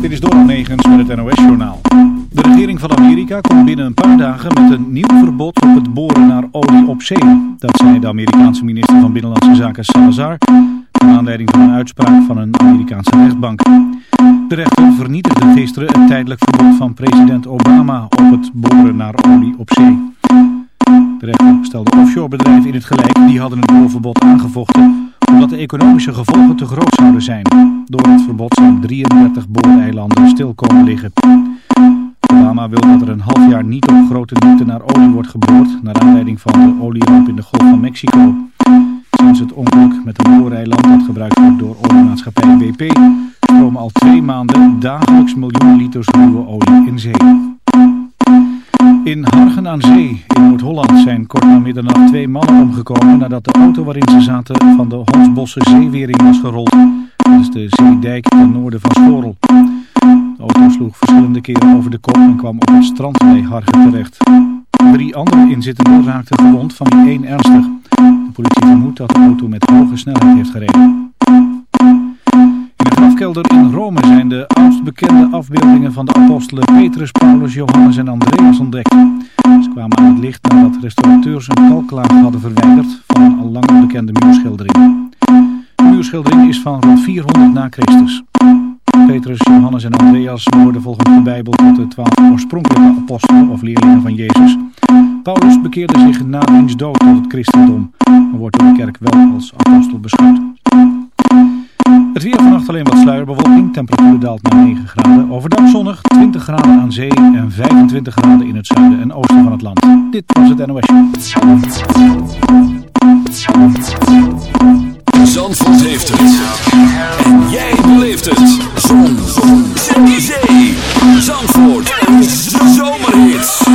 Dit is Doral Negens met het NOS-journaal. De regering van Amerika komt binnen een paar dagen met een nieuw verbod op het boren naar olie op zee. Dat zei de Amerikaanse minister van Binnenlandse Zaken Salazar, naar aanleiding van een uitspraak van een Amerikaanse rechtbank. De rechter vernietigde gisteren het tijdelijk verbod van president Obama op het boren naar olie op zee. De rechter stelde offshorebedrijven in het gelijk, die hadden het boorverbod aangevochten omdat de economische gevolgen te groot zouden zijn. Door het verbod zijn 33 booreilanden stil komen liggen. Obama wil dat er een half jaar niet op grote diepte naar olie wordt geboord, naar aanleiding van de olieramp in de Golf van Mexico. Sinds het ongeluk met een booreiland dat gebruikt wordt door oliemaatschappij BP, stromen al twee maanden dagelijks miljoenen liters ruwe olie in zee. In Hargen aan Zee in Noord-Holland zijn kort na middernacht twee mannen omgekomen nadat de auto waarin ze zaten van de Honsbosse zeewering was gerold. Dat is de zeedijk ten noorden van Schorel. De auto sloeg verschillende keren over de kop en kwam op het strand bij Hargen terecht. Drie andere inzittenden raakten gewond, van één ernstig. De politie vermoedt dat de auto met hoge snelheid heeft gereden. In Rome zijn de oudst bekende afbeeldingen van de apostelen Petrus, Paulus, Johannes en Andreas ontdekt. Ze kwamen aan het licht nadat restaurateurs een kalklaag hadden verwijderd van een al langer bekende muurschildering. De muurschildering is van rond 400 na Christus. Petrus, Johannes en Andreas worden volgens de Bijbel tot de twaalf oorspronkelijke apostelen of leerlingen van Jezus. Paulus bekeerde zich na diens dood tot het christendom, maar wordt door de kerk wel als apostel beschouwd. Het weer vannacht alleen wat sluierbewolking. Temperatuur daalt naar 9 graden. Overdag zonnig, 20 graden aan zee en 25 graden in het zuiden en oosten van het land. Dit was het NOS. Zandvoort heeft het. En jij beleeft het. Zon. Zon. Zee. Zandvoort. Zomerhit.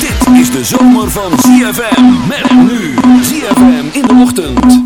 Dit is de zomer van ZFM. Met nu. ZFM in de ochtend.